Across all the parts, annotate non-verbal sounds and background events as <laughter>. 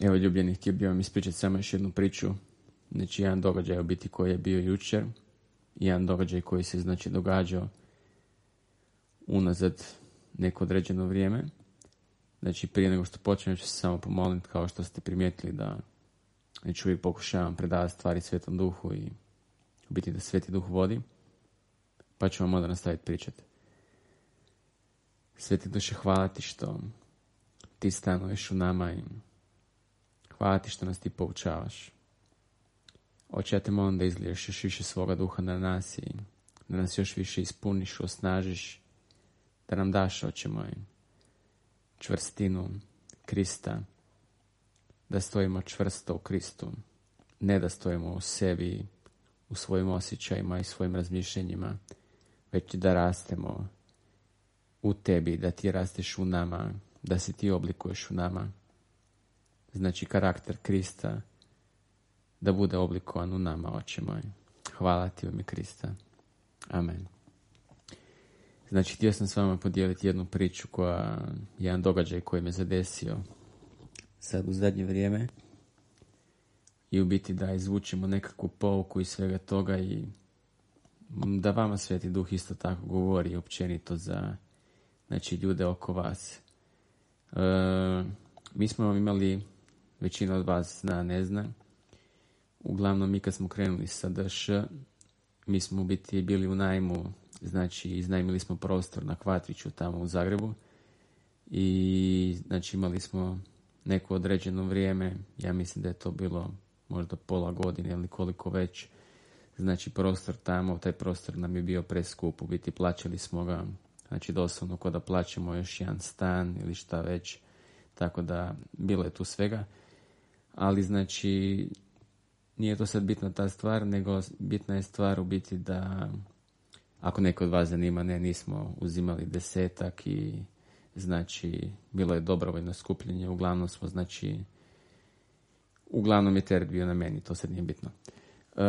Evo ljubljeni, htio bih vam ispričati samo još jednu priču. Znači, jedan događaj u biti koji je bio jučer. Jedan događaj koji se, znači, događao unazad neko određeno vrijeme. Znači, prije nego što počnem, ću se samo pomoliti, kao što ste primijetili da znači, uvijek pokušavam predavati stvari Svetom Duhu i u biti da Sveti Duh vodi. Pa ću vam onda nastaviti pričati. Sveti Duše, hvala ti što ti stanuješ u nama i hvala ti što nas ti poučavaš. Oče, ja te molim da izliješ još više svoga duha na nas i da nas još više ispuniš, osnažiš, da nam daš, oče moj, čvrstinu Krista, da stojimo čvrsto u Kristu, ne da stojimo u sebi, u svojim osjećajima i svojim razmišljenjima, već da rastemo u tebi, da ti rasteš u nama, da se ti oblikuješ u nama. Znači karakter Krista da bude oblikovan u nama, oče moj. Hvala ti u ime Krista. Amen. Znači, htio sam s vama podijeliti jednu priču koja, jedan događaj koji me zadesio sad u zadnje vrijeme i u biti da izvučemo nekakvu pouku iz svega toga i da vama Sveti Duh isto tako govori općenito za znači, ljude oko vas. E, mi smo imali, većina od vas zna, ne zna, uglavnom mi kad smo krenuli sa DŠ, mi smo biti bili u najmu, znači iznajmili smo prostor na Kvatriću tamo u Zagrebu i znači imali smo neko određeno vrijeme, ja mislim da je to bilo možda pola godine ili koliko već, znači prostor tamo, taj prostor nam je bio preskup, u biti plaćali smo ga, znači doslovno kod da plaćamo još jedan stan ili šta već, tako da bilo je tu svega, ali znači nije to sad bitna ta stvar, nego bitna je stvar u biti da ako neko od vas zanima, ne, nismo uzimali desetak i znači bilo je dobrovoljno skupljenje, uglavnom smo znači uglavnom je teret bio na meni, to sad nije bitno. E,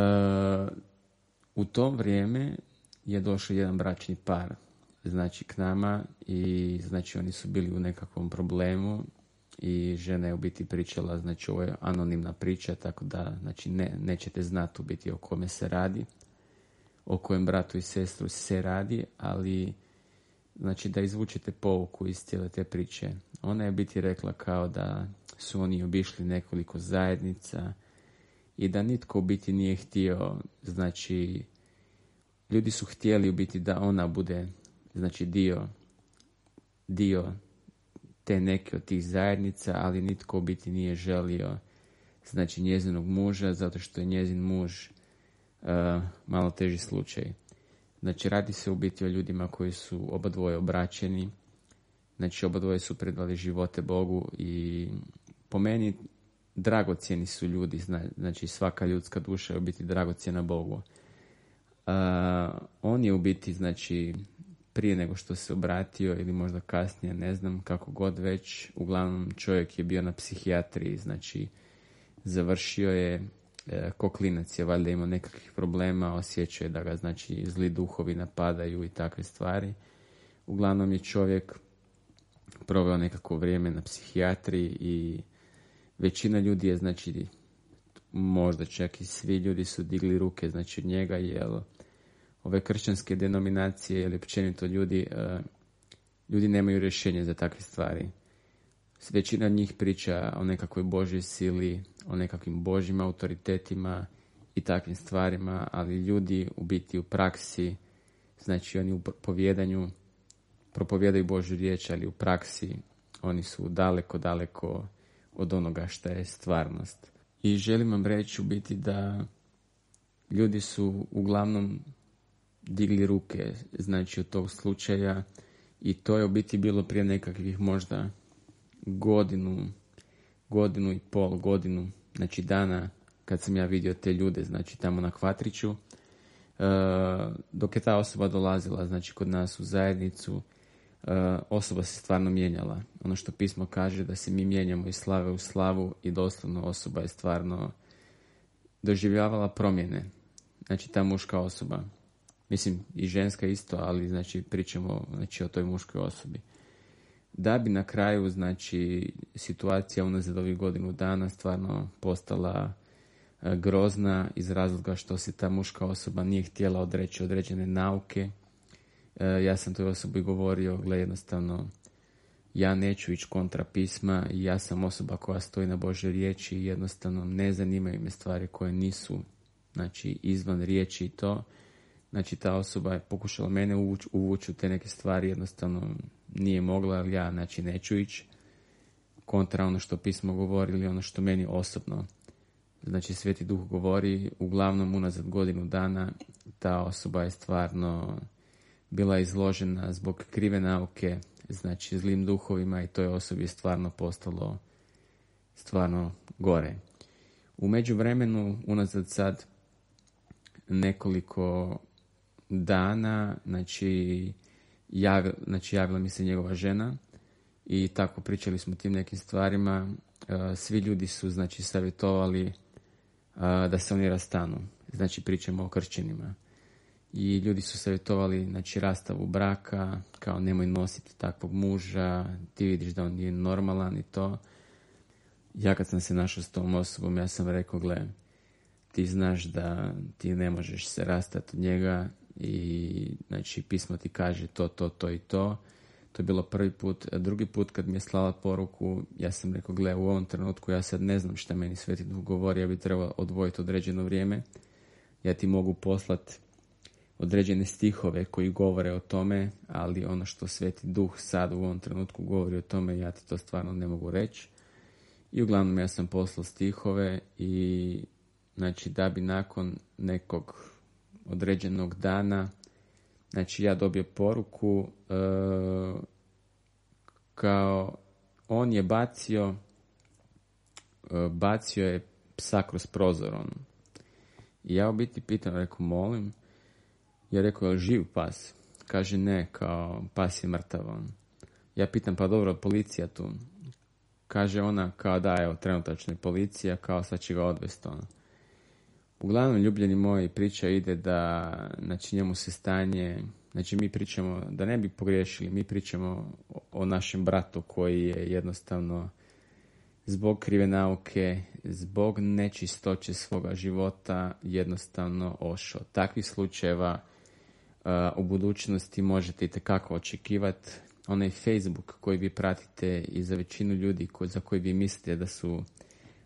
u to vrijeme je došao jedan bračni par znači k nama i znači oni su bili u nekakvom problemu i žena je u biti pričala, znači ovo je anonimna priča, tako da znači ne, nećete znati u biti o kome se radi, o kojem bratu i sestru se radi, ali znači da izvučete pouku iz cijele te priče. Ona je biti rekla kao da su oni obišli nekoliko zajednica i da nitko u biti nije htio, znači ljudi su htjeli u biti da ona bude znači dio dio te neke od tih zajednica, ali nitko biti nije želio znači njezinog muža, zato što je njezin muž uh, malo teži slučaj. Znači radi se u biti o ljudima koji su oba dvoje obraćeni, znači oba dvoje su predali živote Bogu i po meni dragocjeni su ljudi, znači svaka ljudska duša je u biti dragocjena Bogu. Uh, on je u biti, znači, prije nego što se obratio ili možda kasnije, ne znam, kako god već, uglavnom čovjek je bio na psihijatriji, znači završio je e, ko klinac je valjda imao nekakvih problema, osjećao je da ga znači zli duhovi napadaju i takve stvari. Uglavnom je čovjek proveo nekako vrijeme na psihijatriji i većina ljudi je znači možda čak i svi ljudi su digli ruke znači od njega jer ove kršćanske denominacije ili općenito ljudi, e, ljudi nemaju rješenje za takve stvari. Većina njih priča o nekakvoj Božoj sili, o nekakvim Božjim autoritetima i takvim stvarima, ali ljudi u biti u praksi, znači oni u povjedanju propovjedaju Božju riječ, ali u praksi oni su daleko, daleko od onoga što je stvarnost. I želim vam reći u biti da ljudi su uglavnom digli ruke znači od tog slučaja i to je u biti bilo prije nekakvih možda godinu, godinu i pol, godinu, znači dana kad sam ja vidio te ljude, znači tamo na Kvatriću, uh, dok je ta osoba dolazila, znači kod nas u zajednicu, uh, osoba se stvarno mijenjala. Ono što pismo kaže da se mi mijenjamo iz slave u slavu i doslovno osoba je stvarno doživljavala promjene. Znači ta muška osoba Mislim, i ženska isto, ali znači pričamo znači, o toj muškoj osobi. da bi na kraju, znači, situacija unazad ovih godinu dana stvarno postala e, grozna iz razloga što se ta muška osoba nije htjela odreći određene nauke. E, ja sam toj osobi govorio, gle, jednostavno, ja neću ići kontra pisma ja sam osoba koja stoji na Bože riječi i jednostavno ne zanimaju me stvari koje nisu znači izvan riječi i to. Znači ta osoba je pokušala mene uvući uvući u te neke stvari, jednostavno nije mogla, ali ja znači neću ići kontra ono što pismo govori ili ono što meni osobno znači Sveti Duh govori, uglavnom unazad godinu dana ta osoba je stvarno bila izložena zbog krive nauke, znači zlim duhovima i to je osobi stvarno postalo stvarno gore. U međuvremenu, unazad sad nekoliko dana, znači, jav, znači javila mi se njegova žena i tako pričali smo tim nekim stvarima. E, svi ljudi su znači savjetovali e, da se oni rastanu. Znači pričamo o kršćanima. I ljudi su savjetovali znači rastavu braka, kao nemoj nositi takvog muža, ti vidiš da on nije normalan i to. Ja kad sam se našao s tom osobom, ja sam rekao, gle, ti znaš da ti ne možeš se rastati od njega i znači pismo ti kaže to, to, to i to. To je bilo prvi put. drugi put kad mi je slala poruku, ja sam rekao, gle, u ovom trenutku ja sad ne znam šta meni Sveti Duh govori, ja bi trebao odvojiti određeno vrijeme. Ja ti mogu poslat određene stihove koji govore o tome, ali ono što Sveti Duh sad u ovom trenutku govori o tome, ja ti to stvarno ne mogu reći. I uglavnom ja sam poslao stihove i znači da bi nakon nekog određenog dana znači ja dobio poruku e, kao on je bacio e, bacio je psa kroz prozor on. I ja u biti pitam, rekao, molim, ja rekao, živ pas? Kaže, ne, kao, pas je mrtav on. Ja pitam, pa dobro, policija tu. Kaže ona, kao da, evo, trenutačno je policija, kao sad će ga odvesti on. Uglavnom, ljubljeni moji, priča ide da, njemu se stanje, znači, mi pričamo, da ne bi pogriješili, mi pričamo o, našem bratu koji je jednostavno zbog krive nauke, zbog nečistoće svoga života jednostavno ošao. Takvih slučajeva uh, u budućnosti možete i tekako očekivati. Onaj Facebook koji vi pratite i za većinu ljudi za koji vi mislite da su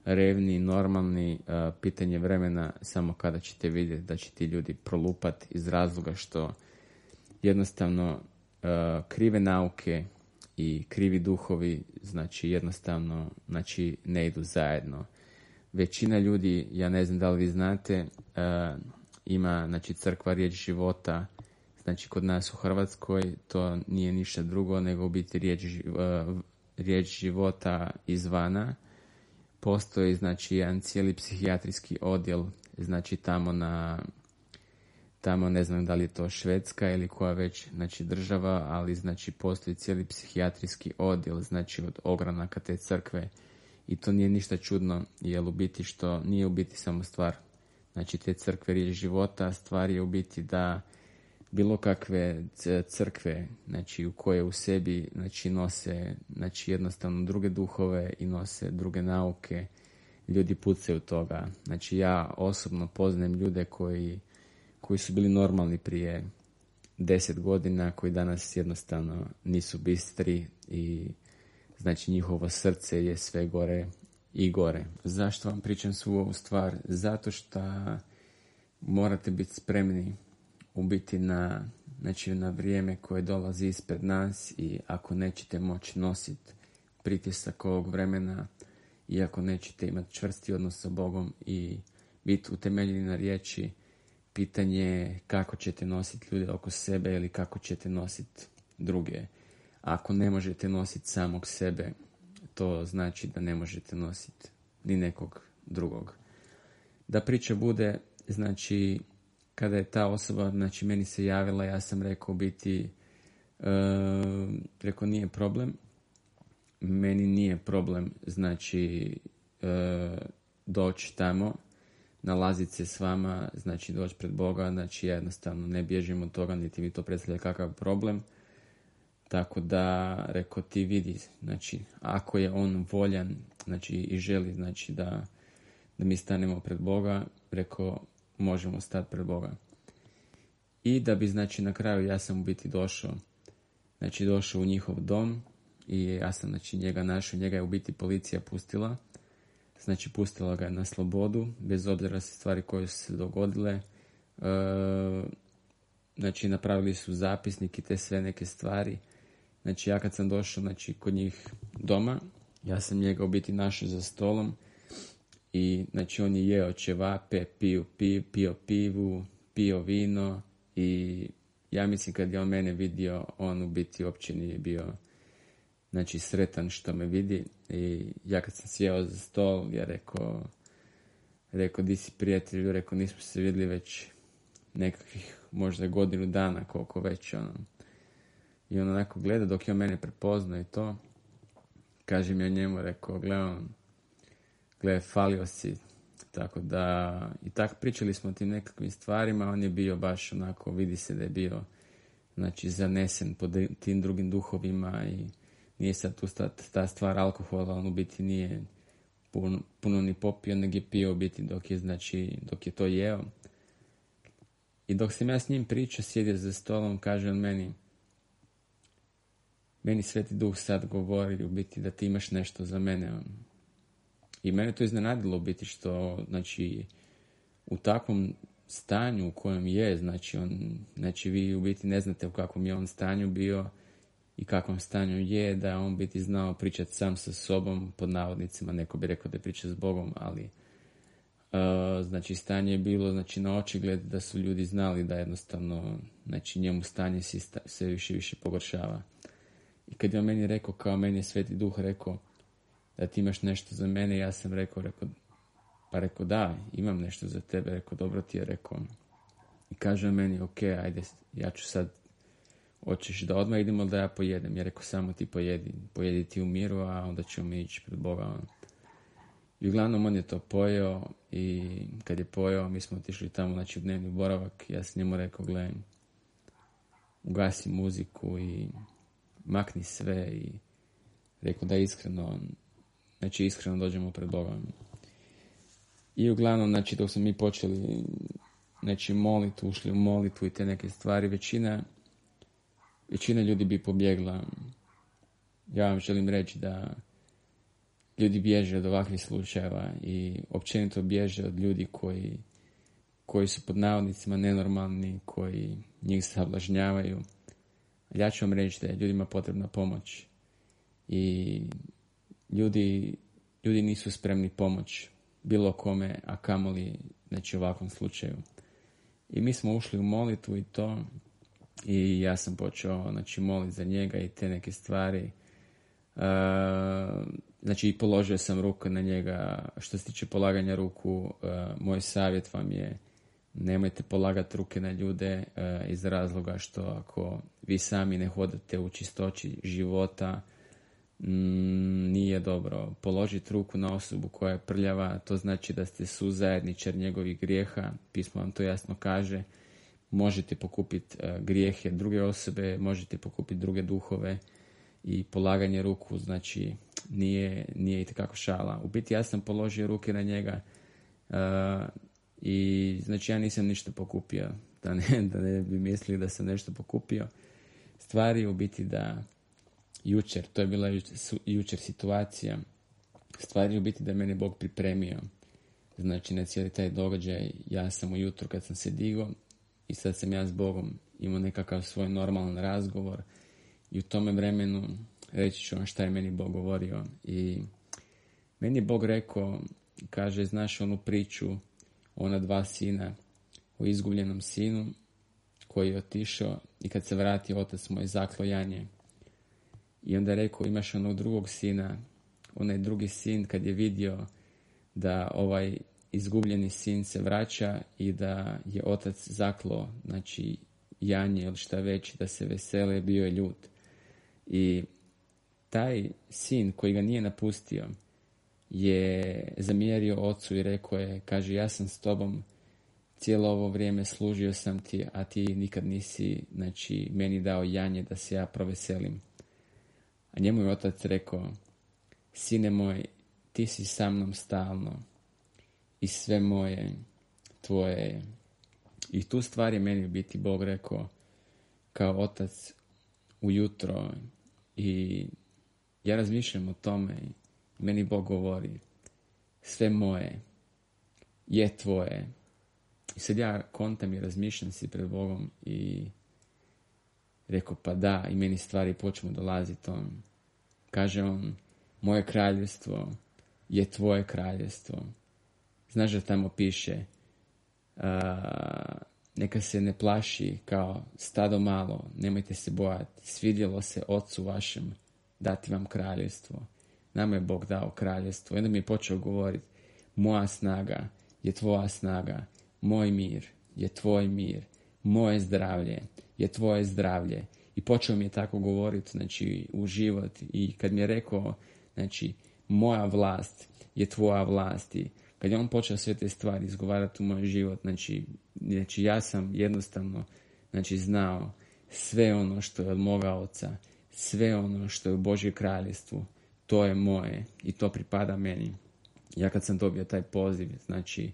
revni, normalni, pitanje vremena samo kada ćete vidjeti da će ti ljudi prolupati iz razloga što jednostavno krive nauke i krivi duhovi znači jednostavno znači ne idu zajedno. Većina ljudi, ja ne znam da li vi znate, ima znači crkva riječ života znači kod nas u Hrvatskoj to nije ništa drugo nego biti riječ, riječ života izvana postoji znači jedan cijeli psihijatrijski odjel znači tamo na tamo ne znam da li je to Švedska ili koja već znači država, ali znači postoji cijeli psihijatrijski odjel znači od ogranaka te crkve. I to nije ništa čudno jer u biti što nije u biti samo stvar znači te crkve riječ života, stvar je u biti da bilo kakve crkve, znači u koje u sebi znači nose znači jednostavno druge duhove i nose druge nauke, ljudi pucaju toga. Znači ja osobno poznajem ljude koji, koji su bili normalni prije deset godina, koji danas jednostavno nisu bistri i znači njihovo srce je sve gore i gore. Zašto vam pričam svu ovu stvar? Zato što morate biti spremni u biti na, znači na vrijeme koje dolazi ispred nas i ako nećete moći nositi pritisak ovog vremena i ako nećete imati čvrsti odnos sa Bogom i biti utemeljeni na riječi, pitanje je kako ćete nositi ljude oko sebe ili kako ćete nositi druge. Ako ne možete nositi samog sebe, to znači da ne možete nositi ni nekog drugog. Da priča bude, znači kada je ta osoba, znači meni se javila, ja sam rekao biti, uh, rekao nije problem, meni nije problem, znači uh, doći tamo, nalaziti se s vama, znači doći pred Boga, znači jednostavno ne bježim od toga, niti mi to predstavlja kakav problem. tako da, rekao ti vidi, znači, ako je on voljan, znači, i želi, znači, da, da mi stanemo pred Boga, rekao, možemo stati pred Boga. I da bi, znači, na kraju ja sam u biti došao, znači, došao u njihov dom i ja sam, znači, njega našao, njega je u biti policija pustila, znači, pustila ga na slobodu, bez obzira se stvari koje su se dogodile, e, znači, napravili su zapisnik i te sve neke stvari, Znači ja kad sam došao znači, kod njih doma, ja sam njega u biti našao za stolom i znači on je jeo ćevape, pio, pio, pio pivu, pio vino i ja mislim kad je on mene vidio, on u biti uopće nije bio znači sretan što me vidi. I ja kad sam sjeo za stol, ja rekao rekao, di si prijatelju, rekao, nismo se vidjeli već nekakvih možda godinu dana, koliko već, ono, i on onako gleda dok je on mene prepozna i to. Kažem ja njemu, rekao, gle gle, falio si. Tako da, i tak pričali smo o tim nekakvim stvarima, on je bio baš onako, vidi se da je bio, znači, zanesen pod tim drugim duhovima i nije sad tu ta, ta stvar alkohola, on u biti nije puno, puno ni popio, nego je pio u biti dok je, znači, dok je to jeo. I dok sam ja s njim pričao, sjedio za stolom, kaže on meni, meni Sveti Duh sad govori u biti da ti imaš nešto za mene. I mene to iznenadilo biti što, znači, u takvom stanju u kojem je, znači, on, znači vi u biti ne znate u kakvom je on stanju bio i kakvom stanju je, da on biti znao pričati sam sa sobom, pod navodnicima, neko bi rekao da je priča s Bogom, ali uh, znači stanje je bilo znači na očigled da su ljudi znali da jednostavno znači njemu stanje se sve više i više pogoršava. I kad je on meni rekao, kao meni je Sveti Duh rekao da ti imaš nešto za mene, ja sam rekao, rekao, pa rekao da, imam nešto za tebe, rekao, dobro ti je, rekao. I kaže meni, ok, ajde, ja ću sad, hoćeš da odmah idemo da ja pojedem. Ja rekao, samo ti pojedi, pojedi ti u miru, a onda ćemo mi ići pred Boga. I uglavnom on je to pojeo i kad je pojeo, mi smo otišli tamo, znači u dnevni boravak, ja sam njemu rekao, gledaj, ugasi muziku i makni sve i rekao da iskreno, znači iskreno dođemo pred Boga. I uglavnom, znači dok smo mi počeli znači moliti, ušli u molitvu i te neke stvari, većina, većina ljudi bi pobjegla. Ja vam želim reći da ljudi bježe od ovakvih slučajeva i općenito bježe od ljudi koji, koji su pod navodnicima nenormalni, koji njih sablažnjavaju ja ću vam reći da je ljudima potrebna pomoć i ljudi, ljudi nisu spremni pomoć bilo kome, a kamoli znači, u ovakvom slučaju. I mi smo ušli u molitvu i to i ja sam počeo znači, moliti za njega i te neke stvari. Uh, znači položio sam ruku na njega. Što se tiče polaganja ruku, uh, moj savjet vam je nemojte polagati ruke na ljude uh, iz razloga što ako vi sami ne hodate u čistoći života, mm, nije dobro. Položiti ruku na osobu koja je prljava, to znači da ste suzajedničar njegovih grijeha, pismo vam to jasno kaže, možete pokupiti uh, grijehe druge osobe, možete pokupiti druge duhove i polaganje ruku, znači nije, nije i šala. U biti ja sam položio ruke na njega uh, i znači ja nisam ništa pokupio, da ne, <laughs> da ne bi mislili da sam nešto pokupio. Stvari u biti da jučer, to je bila jučer, situacija, stvari u biti da je mene Bog pripremio. Znači na cijeli taj događaj ja sam ujutro kad sam se digao i sad sam ja s Bogom imao nekakav svoj normalan razgovor i u tome vremenu reći ću vam šta je meni Bog govorio i meni je Bog rekao, kaže, znaš onu priču ona dva sina o izgubljenom sinu koji je otišao i kad se vrati otac moj zaklo janje. I onda je rekao imaš onog drugog sina, onaj drugi sin kad je vidio da ovaj izgubljeni sin se vraća i da je otac zaklo, znači janje ili šta već, da se vesele, bio je ljut. I taj sin koji ga nije napustio, je zamjerio ocu i rekao je, kaže, ja sam s tobom cijelo ovo vrijeme služio sam ti, a ti nikad nisi, znači, meni dao janje da se ja proveselim. A njemu je otac rekao, sine moj, ti si sa mnom stalno i sve moje, tvoje. I tu stvar je meni biti Bog rekao, kao otac ujutro i ja razmišljam o tome i meni Bog govori, sve moje je tvoje. I sad ja kontam i razmišljam si pred Bogom i rekao pa da i meni stvari počnu dolaziti on. Kaže on, moje kraljevstvo je tvoje kraljevstvo. Znaš da tamo piše neka se ne plaši kao stado malo, nemojte se bojati, svidjelo se ocu vašem dati vam kraljevstvo. Nama je Bog dao kraljevstvo. I onda mi je počeo govoriti, moja snaga je tvoja snaga, moj mir je tvoj mir, moje zdravlje je tvoje zdravlje. I počeo mi je tako govoriti, znači, u život. I kad mi je rekao, znači, moja vlast je tvoja vlast. I kad je on počeo sve te stvari izgovarati u moj život, znači, znači ja sam jednostavno, znači, znao sve ono što je od moga oca, sve ono što je u Božje kraljestvu, to je moje i to pripada meni. Ja kad sam dobio taj poziv, znači,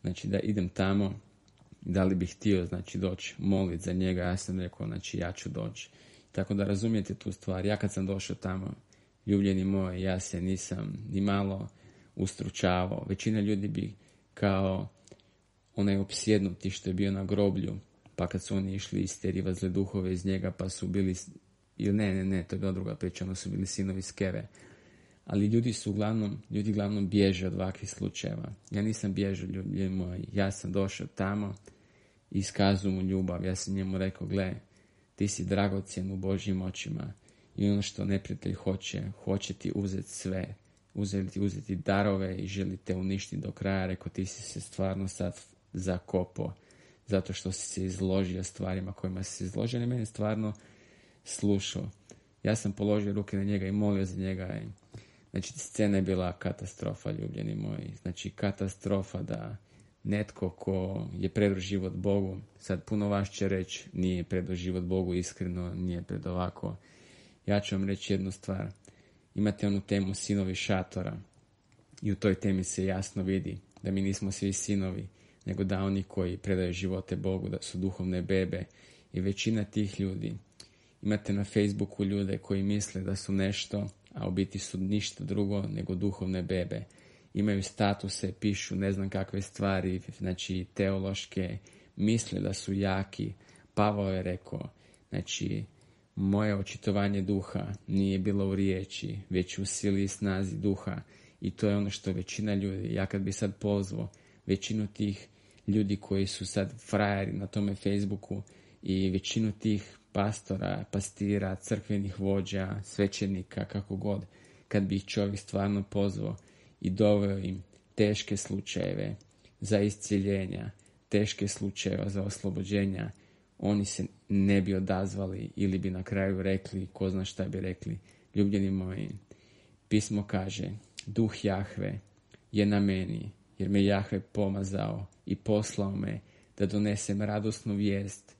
znači da idem tamo, da li bih htio znači doći moliti za njega, ja sam rekao znači ja ću doći. Tako da razumijete tu stvar. Ja kad sam došao tamo, ljubljeni moj, ja se nisam ni malo ustručavao. Većina ljudi bi kao onaj opsjednuti što je bio na groblju, pa kad su oni išli isterivati zle duhove iz njega, pa su bili, ili ne, ne, ne, to je bila druga priča, ono su bili sinovi skeve ali ljudi su uglavnom, ljudi uglavnom bježe od ovakvih slučajeva. Ja nisam bježao, ljudi moji, ja sam došao tamo i iskazujem mu ljubav. Ja sam njemu rekao, gle, ti si dragocjen u Božjim očima i ono što neprijatelj hoće, hoće ti uzeti sve, uzeti, uzeti darove i želi te uništiti do kraja. Rekao, ti si se stvarno sad zakopo zato što si se izložio stvarima kojima si se izložio. I meni stvarno slušao. Ja sam položio ruke na njega i molio za njega i Znači, scena je bila katastrofa, ljubljeni moji. Znači, katastrofa da netko ko je predao život Bogu, sad puno vas će reći, nije predao život Bogu iskreno, nije pred ovako. Ja ću vam reći jednu stvar. Imate onu temu sinovi šatora i u toj temi se jasno vidi da mi nismo svi sinovi, nego da oni koji predaju živote Bogu, da su duhovne bebe i većina tih ljudi. Imate na Facebooku ljude koji misle da su nešto, a u biti su ništa drugo nego duhovne bebe. Imaju statuse, pišu ne znam kakve stvari, znači teološke, misle da su jaki. Pavao je rekao, znači, moje očitovanje duha nije bilo u riječi, već u sili i snazi duha. I to je ono što većina ljudi, ja kad bi sad pozvao većinu tih ljudi koji su sad frajeri na tome Facebooku i većinu tih pastora, pastira, crkvenih vođa, svećenika, kako god, kad bi ih čovjek stvarno pozvao i doveo im teške slučajeve za isciljenja, teške slučajeve za oslobođenja, oni se ne bi odazvali ili bi na kraju rekli, ko zna šta bi rekli, ljubljeni moji. Pismo kaže, duh Jahve je na meni, jer me Jahve pomazao i poslao me da donesem radosnu vijest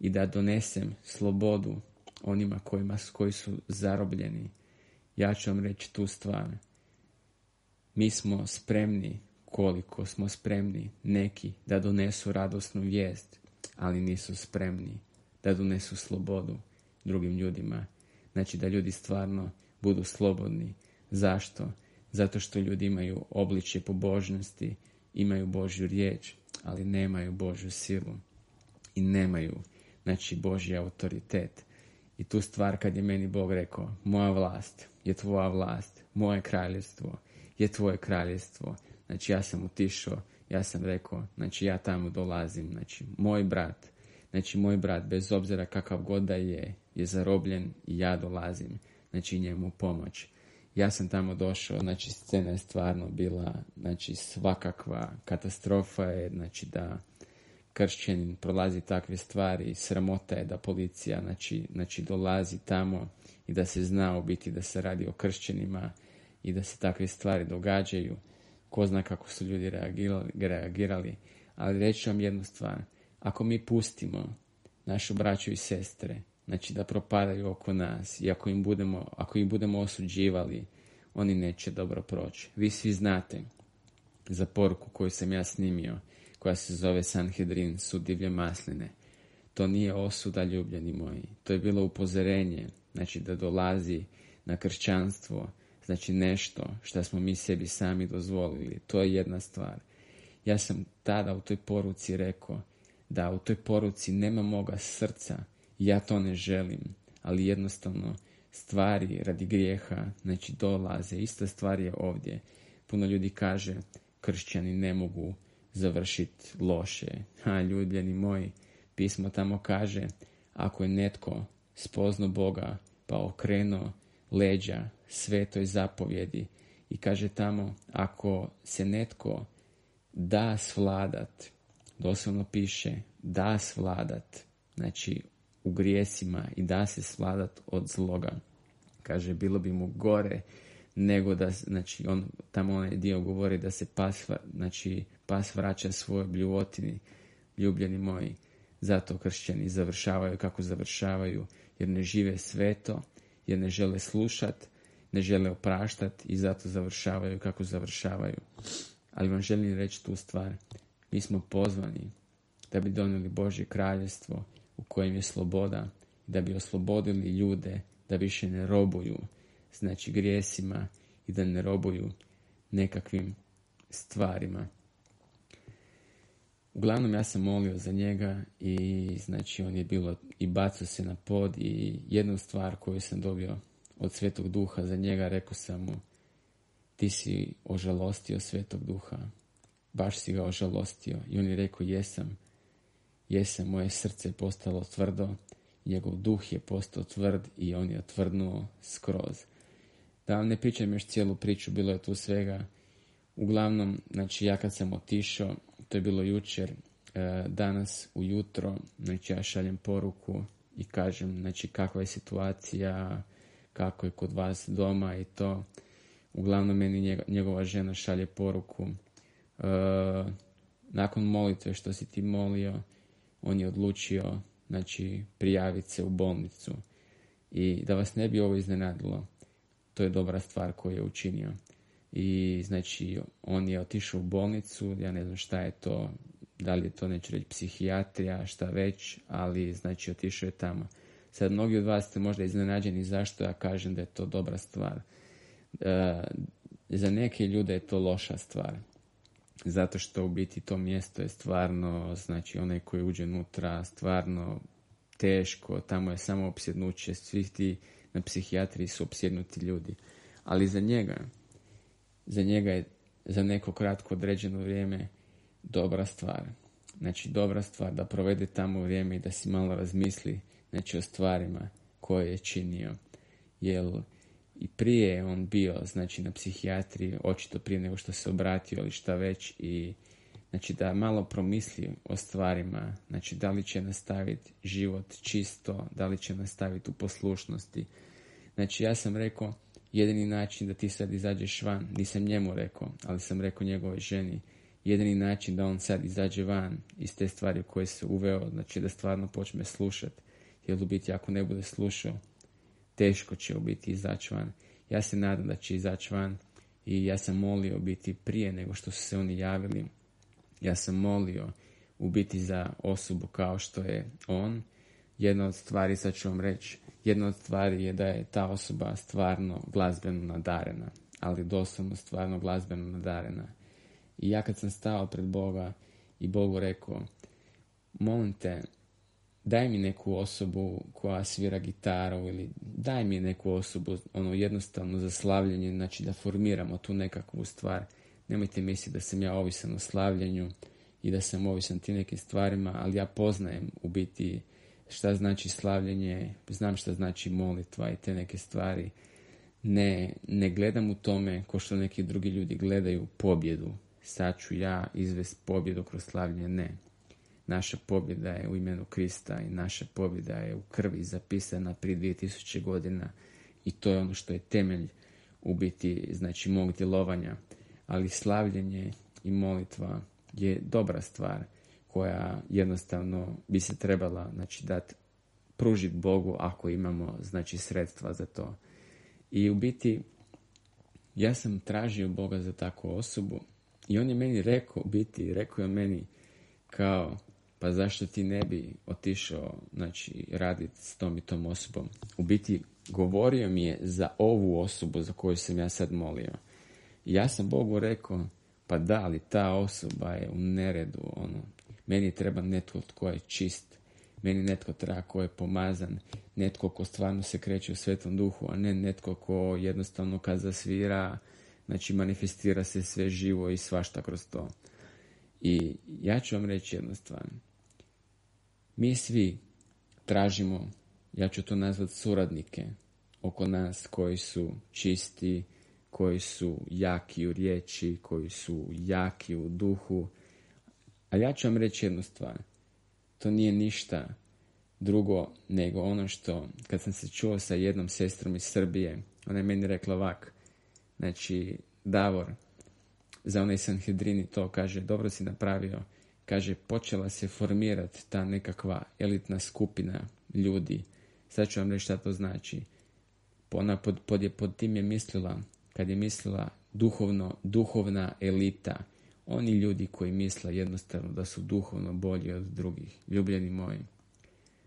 i da donesem slobodu onima kojima, koji su zarobljeni. Ja ću vam reći tu stvar. Mi smo spremni, koliko smo spremni, neki, da donesu radosnu vijest, ali nisu spremni da donesu slobodu drugim ljudima. Znači da ljudi stvarno budu slobodni. Zašto? Zato što ljudi imaju obličje pobožnosti, imaju Božju riječ, ali nemaju Božju silu i nemaju znači Božji autoritet. I tu stvar kad je meni Bog rekao, moja vlast je tvoja vlast, moje kraljevstvo je tvoje kraljevstvo. Znači ja sam utišao, ja sam rekao, znači ja tamo dolazim, znači moj brat, znači moj brat bez obzira kakav god da je, je zarobljen i ja dolazim, znači njemu pomoć. Ja sam tamo došao, znači scena je stvarno bila, znači svakakva katastrofa je, znači da kršćanin prolazi takve stvari, sramota je da policija znači, znači dolazi tamo i da se zna u biti da se radi o kršćanima i da se takve stvari događaju. Ko zna kako su ljudi reagirali. Ali reći vam jednu stvar. Ako mi pustimo našu braću i sestre, znači da propadaju oko nas i ako im budemo, ako ih budemo osuđivali, oni neće dobro proći. Vi svi znate za poruku koju sam ja snimio, koja se zove Sanhedrin, sud divlje masline. To nije osuda, ljubljeni moji. To je bilo upozorenje, znači da dolazi na kršćanstvo, znači nešto što smo mi sebi sami dozvolili. To je jedna stvar. Ja sam tada u toj poruci rekao da u toj poruci nema moga srca, ja to ne želim, ali jednostavno stvari radi grijeha, znači dolaze. Ista stvar je ovdje. Puno ljudi kaže, kršćani ne mogu završiti loše. Ha, ljubljeni moji, pismo tamo kaže, ako je netko spozno Boga, pa okrenuo leđa svetoj zapovjedi i kaže tamo, ako se netko da svladat, doslovno piše, da svladat, znači u grijesima i da se svladat od zloga. Kaže, bilo bi mu gore nego da, znači, on, tamo onaj dio govori da se pas, znači, pas vraća svojoj bljuvotini, ljubljeni moji, zato kršćani završavaju kako završavaju, jer ne žive sveto, jer ne žele slušat, ne žele opraštat i zato završavaju kako završavaju. Ali vam želim reći tu stvar. Mi smo pozvani da bi donijeli Božje kraljestvo u kojem je sloboda, da bi oslobodili ljude da više ne robuju, znači grijesima i da ne robuju nekakvim stvarima. Uglavnom ja sam molio za njega i znači on je bilo i bacao se na pod i jednu stvar koju sam dobio od Svetog Duha za njega rekao sam mu ti si ožalostio Svetog Duha, baš si ga ožalostio i on je rekao jesam, jesam, moje srce je postalo tvrdo, njegov duh je postao tvrd i on je otvrdnuo skroz. Da vam ne pričam još cijelu priču, bilo je tu svega. Uglavnom, znači ja kad sam otišao, to je bilo jučer, e, danas ujutro, znači ja šaljem poruku i kažem, znači kakva je situacija, kako je kod vas doma i to. Uglavnom meni njegova žena šalje poruku. E, nakon molitve što si ti molio, on je odlučio znači prijaviti se u bolnicu. I da vas ne bi ovo iznenadilo, to je dobra stvar koju je učinio. I znači on je otišao u bolnicu, ja ne znam šta je to, da li je to neću reći psihijatrija, šta već, ali znači otišao je tamo. Sad mnogi od vas ste možda iznenađeni zašto ja kažem da je to dobra stvar. E, za neke ljude je to loša stvar. Zato što u biti to mjesto je stvarno, znači onaj koji uđe unutra, stvarno teško, tamo je samo opsjednuće, svi ti na psihijatriji su opsjednuti ljudi. Ali za njega, za njega je za neko kratko određeno vrijeme dobra stvar. Znači dobra stvar da provede tamo vrijeme i da si malo razmisli znači, o stvarima koje je činio. Jer i prije je on bio znači na psihijatriji, očito prije nego što se obratio ili šta već i znači da malo promisli o stvarima, znači da li će nastaviti život čisto, da li će nastaviti u poslušnosti. Znači ja sam rekao jedini način da ti sad izađeš van, nisam njemu rekao, ali sam rekao njegovoj ženi, jedini način da on sad izađe van iz te stvari koje se uveo, znači da stvarno počne slušati, jer u biti ako ne bude slušao, teško će u biti izaći van. Ja se nadam da će izaći van i ja sam molio biti prije nego što su se oni javili. Ja sam molio u biti za osobu kao što je on. Jedna od stvari, sad ću vam reći, jedna od stvari je da je ta osoba stvarno glazbeno nadarena, ali doslovno stvarno glazbeno nadarena. I ja kad sam stao pred Boga i Bogu rekao, molim te, daj mi neku osobu koja svira gitaru ili daj mi neku osobu, ono jednostavno za slavljenje, znači da formiramo tu nekakvu stvar. Nemojte misliti da sam ja ovisan o slavljenju i da sam ovisan tim nekim stvarima, ali ja poznajem u biti šta znači slavljenje, znam šta znači molitva i te neke stvari. Ne, ne gledam u tome ko što neki drugi ljudi gledaju pobjedu. Sad ću ja izvesti pobjedu kroz slavljenje. Ne, Naša pobjeda je u imenu Krista i naša pobjeda je u krvi zapisana prije 2000 godina i to je ono što je temelj u biti znači mog djelovanja. Ali slavljenje i molitva je dobra stvar koja jednostavno bi se trebala znači, dati pružiti Bogu ako imamo znači sredstva za to. I u biti ja sam tražio Boga za takvu osobu i on je meni rekao, u biti rekao je meni kao pa zašto ti ne bi otišao znači raditi s tom i tom osobom. U biti govorio mi je za ovu osobu za koju sam ja sad molio. Ja sam Bogu rekao pa da, ali ta osoba je u neredu, ono, meni treba netko tko je čist, meni netko treba ko je pomazan, netko ko stvarno se kreće u svetom duhu, a ne netko ko jednostavno kad zasvira, znači manifestira se sve živo i svašta kroz to. I ja ću vam reći jednu stvar. Mi svi tražimo, ja ću to nazvati suradnike oko nas koji su čisti, koji su jaki u riječi, koji su jaki u duhu. Ali ja ću vam reći jednu stvar. To nije ništa drugo nego ono što, kad sam se čuo sa jednom sestrom iz Srbije, ona je meni rekla ovak, znači, Davor, za onaj Sanhedrini to kaže, dobro si napravio, kaže, počela se formirati ta nekakva elitna skupina ljudi. Sad ću vam reći šta to znači. Ona pod, pod, je, pod tim je mislila kad je mislila duhovno, duhovna elita, oni ljudi koji misle jednostavno da su duhovno bolji od drugih. Ljubljeni moji,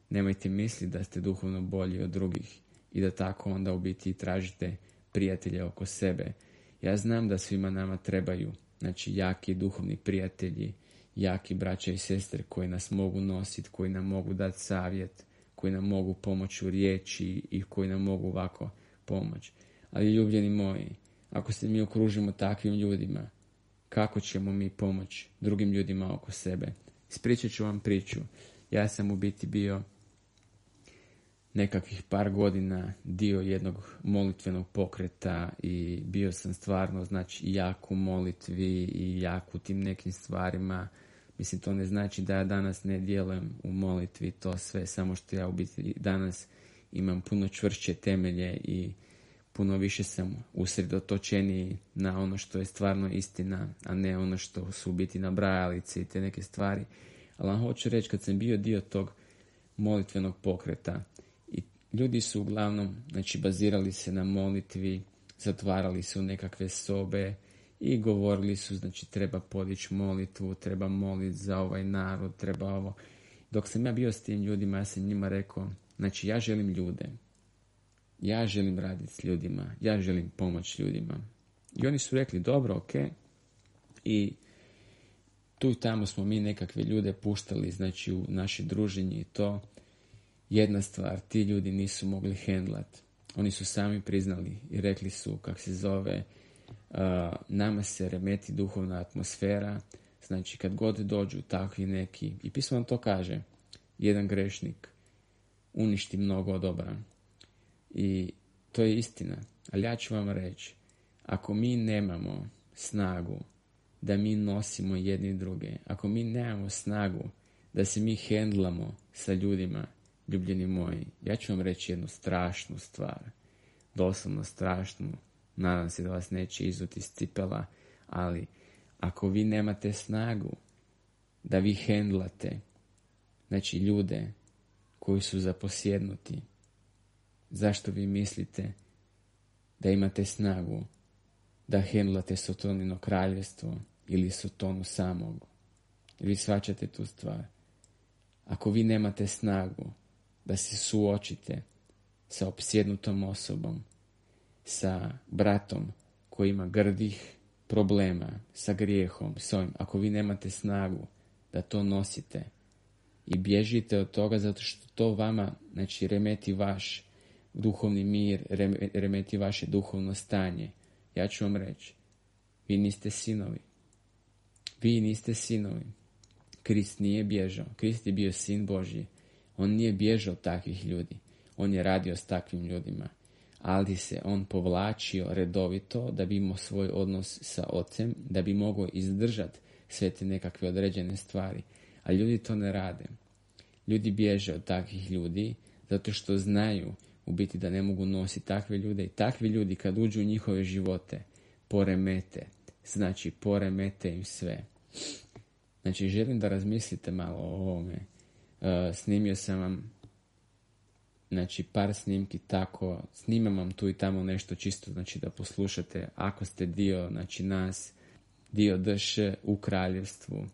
nemojte misliti da ste duhovno bolji od drugih i da tako onda u biti tražite prijatelje oko sebe. Ja znam da svima nama trebaju, znači jaki duhovni prijatelji, jaki braća i sestre koji nas mogu nositi, koji nam mogu dati savjet, koji nam mogu pomoći u riječi i koji nam mogu ovako pomoći. Ali ljubljeni moji, ako se mi okružimo takvim ljudima, kako ćemo mi pomoći drugim ljudima oko sebe? Ispričat ću vam priču. Ja sam u biti bio nekakvih par godina dio jednog molitvenog pokreta i bio sam stvarno znači jak u molitvi i jak u tim nekim stvarima. Mislim, to ne znači da ja danas ne djelujem u molitvi, to sve, samo što ja u biti danas imam puno čvršće temelje i puno više sam usredotočeniji na ono što je stvarno istina, a ne ono što su biti nabrajalice i te neke stvari. Ali vam hoću reći, kad sam bio dio tog molitvenog pokreta, i ljudi su uglavnom znači, bazirali se na molitvi, zatvarali su nekakve sobe i govorili su, znači, treba podići molitvu, treba moliti za ovaj narod, treba ovo. Dok sam ja bio s tim ljudima, ja sam njima rekao, znači, ja želim ljude, ja želim raditi s ljudima, ja želim pomoći ljudima. I oni su rekli, dobro, ok. I tu i tamo smo mi nekakve ljude puštali, znači u naše druženje i to. Jedna stvar, ti ljudi nisu mogli hendlat. Oni su sami priznali i rekli su, kak se zove, uh, nama se remeti duhovna atmosfera, znači kad god dođu takvi neki, i pismo vam to kaže, jedan grešnik uništi mnogo dobra. I to je istina. Ali ja ću vam reći, ako mi nemamo snagu da mi nosimo jedni druge, ako mi nemamo snagu da se mi hendlamo sa ljudima, ljubljeni moji, ja ću vam reći jednu strašnu stvar, doslovno strašnu, nadam se da vas neće izuti iz cipela, ali ako vi nemate snagu da vi hendlate, znači ljude koji su zaposjednuti, Zašto vi mislite da imate snagu da hendlate Sotonino kraljevstvo ili Sotonu samog? Vi svačate tu stvar. Ako vi nemate snagu da se suočite sa opsjednutom osobom, sa bratom koji ima grdih problema, sa grijehom, s ovim, ako vi nemate snagu da to nosite i bježite od toga zato što to vama, znači, remeti vaš duhovni mir, remeti vaše duhovno stanje. Ja ću vam reći, vi niste sinovi. Vi niste sinovi. Krist nije bježao. Krist je bio sin Božji. On nije bježao takvih ljudi. On je radio s takvim ljudima. Ali se on povlačio redovito da bi imao svoj odnos sa ocem, da bi mogao izdržati sve te nekakve određene stvari. A ljudi to ne rade. Ljudi bježe od takvih ljudi zato što znaju u biti da ne mogu nositi takve ljude i takvi ljudi kad uđu u njihove živote poremete, znači poremete im sve. Znači, želim da razmislite malo o ovome. E, snimio sam vam znači par snimki tako, snimam vam tu i tamo nešto čisto, znači da poslušate ako ste dio, znači nas, dio DŠ u kraljevstvu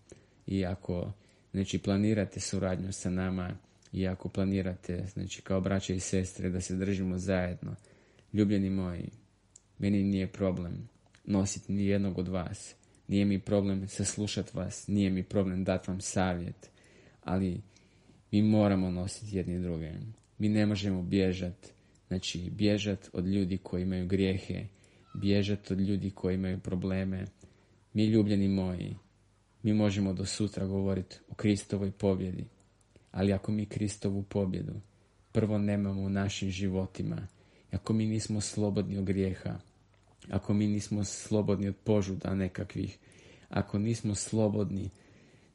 i ako znači planirate suradnju sa nama i ako planirate znači kao braće i sestre da se držimo zajedno, ljubljeni moji, meni nije problem nositi ni jednog od vas, nije mi problem saslušati vas, nije mi problem dati vam savjet, ali mi moramo nositi jedni druge. Mi ne možemo bježati, znači bježati od ljudi koji imaju grijehe, bježati od ljudi koji imaju probleme. Mi ljubljeni moji, mi možemo do sutra govoriti o Kristovoj pobjedi, ali ako mi Kristovu pobjedu prvo nemamo u našim životima, ako mi nismo slobodni od grijeha, ako mi nismo slobodni od požuda nekakvih, ako nismo slobodni,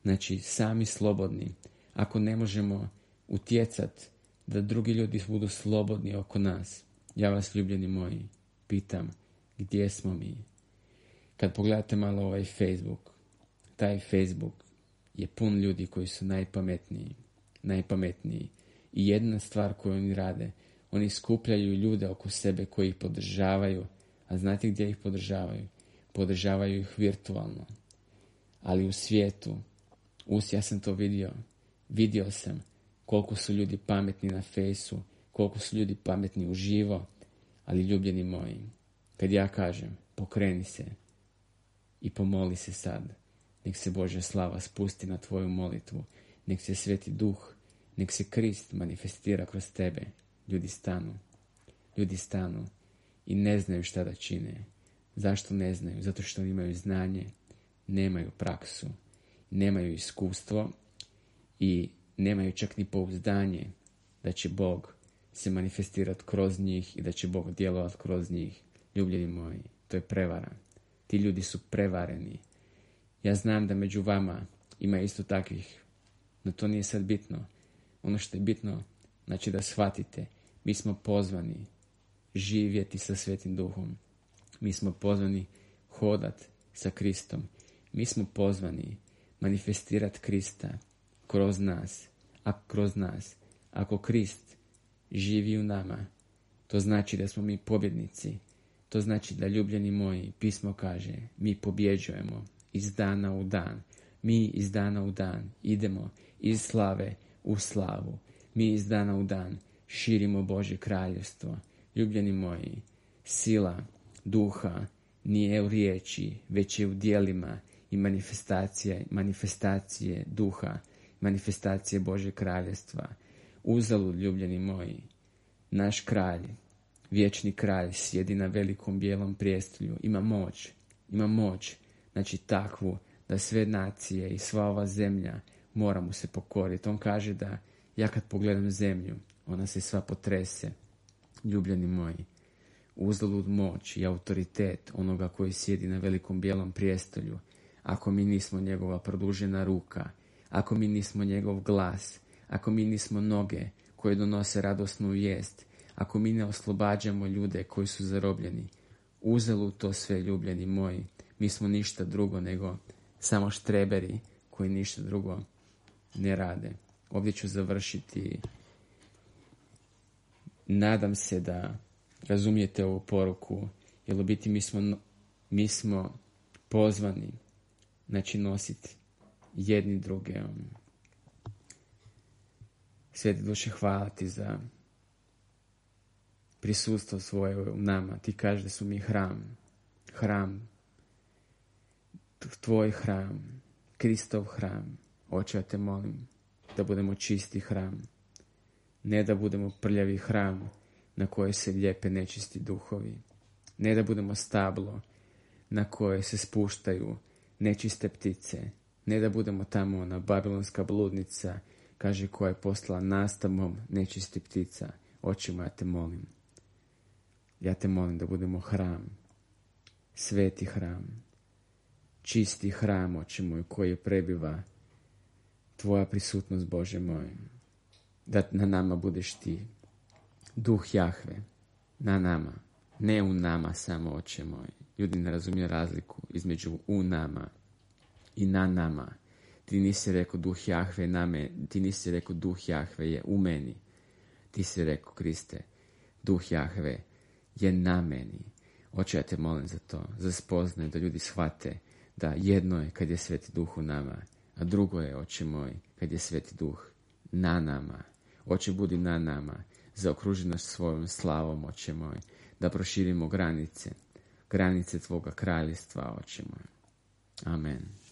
znači sami slobodni, ako ne možemo utjecati da drugi ljudi budu slobodni oko nas, ja vas ljubljeni moji pitam gdje smo mi. Kad pogledate malo ovaj Facebook, taj Facebook je pun ljudi koji su najpametniji, najpametniji. I jedna stvar koju oni rade, oni skupljaju ljude oko sebe koji ih podržavaju, a znate gdje ih podržavaju? Podržavaju ih virtualno. Ali u svijetu, us, ja sam to vidio, vidio sam koliko su ljudi pametni na fejsu, koliko su ljudi pametni uživo, ali ljubljeni moji, kad ja kažem, pokreni se i pomoli se sad, nek se Božja slava spusti na tvoju molitvu, nek se sveti duh, nek se Krist manifestira kroz tebe, ljudi stanu, ljudi stanu i ne znaju šta da čine. Zašto ne znaju? Zato što imaju znanje, nemaju praksu, nemaju iskustvo i nemaju čak ni pouzdanje da će Bog se manifestirati kroz njih i da će Bog djelovati kroz njih. Ljubljeni moji, to je prevara. Ti ljudi su prevareni. Ja znam da među vama ima isto takvih, no to nije sad bitno. Ono što je bitno, znači da shvatite, mi smo pozvani živjeti sa Svetim Duhom. Mi smo pozvani hodat sa Kristom. Mi smo pozvani manifestirati Krista kroz nas, a kroz nas. Ako Krist živi u nama, to znači da smo mi pobjednici. To znači da ljubljeni moji, pismo kaže, mi pobjeđujemo iz dana u dan. Mi iz dana u dan idemo iz slave u slavu. Mi iz dana u dan širimo Bože kraljevstvo. Ljubljeni moji, sila duha nije u riječi, već je u dijelima i manifestacije, manifestacije duha manifestacije Bože kraljestva. Uzalud, ljubljeni moji, naš kralj, vječni kralj, sjedi na velikom bijelom prijestolju, ima moć, ima moć, znači takvu da sve nacije i sva ova zemlja mora mu se pokoriti. On kaže da ja kad pogledam zemlju, ona se sva potrese. Ljubljeni moji, uzalud moć i autoritet onoga koji sjedi na velikom bijelom prijestolju, ako mi nismo njegova produžena ruka ako mi nismo njegov glas, ako mi nismo noge koje donose radosnu vijest, ako mi ne oslobađamo ljude koji su zarobljeni, uzelu to sve ljubljeni moji, mi smo ništa drugo nego samo štreberi koji ništa drugo ne rade. Ovdje ću završiti. Nadam se da razumijete ovu poruku, jer u biti mi smo, mi smo pozvani znači nositi jedni druge. Um, Sveti duše, hvala ti za prisustvo svoje u nama. Ti kažeš da su mi hram. Hram. Tvoj hram. Kristov hram. Oče, ja te molim da budemo čisti hram. Ne da budemo prljavi hram na koje se lijepe nečisti duhovi. Ne da budemo stablo na koje se spuštaju nečiste ptice ne da budemo tamo ona babilonska bludnica, kaže koja je poslala nastavom nečisti ptica. Očima ja te molim. Ja te molim da budemo hram, sveti hram, čisti hram, oči moj, koji prebiva tvoja prisutnost, Bože moj. Da na nama budeš ti, duh Jahve, na nama, ne u nama samo, oče moj. Ljudi ne razumiju razliku između u nama i na nama. Ti nisi rekao duh Jahve na me, ti nisi rekao duh Jahve je u meni. Ti si rekao, Kriste, duh Jahve je na meni. Oče, ja te molim za to, za spoznaj, da ljudi shvate da jedno je kad je Sveti Duh u nama, a drugo je, oče moj, kad je Sveti Duh na nama. Oče, budi na nama, zaokruži nas svojom slavom, oče moj, da proširimo granice, granice Tvoga kraljestva, oče moj. Amen.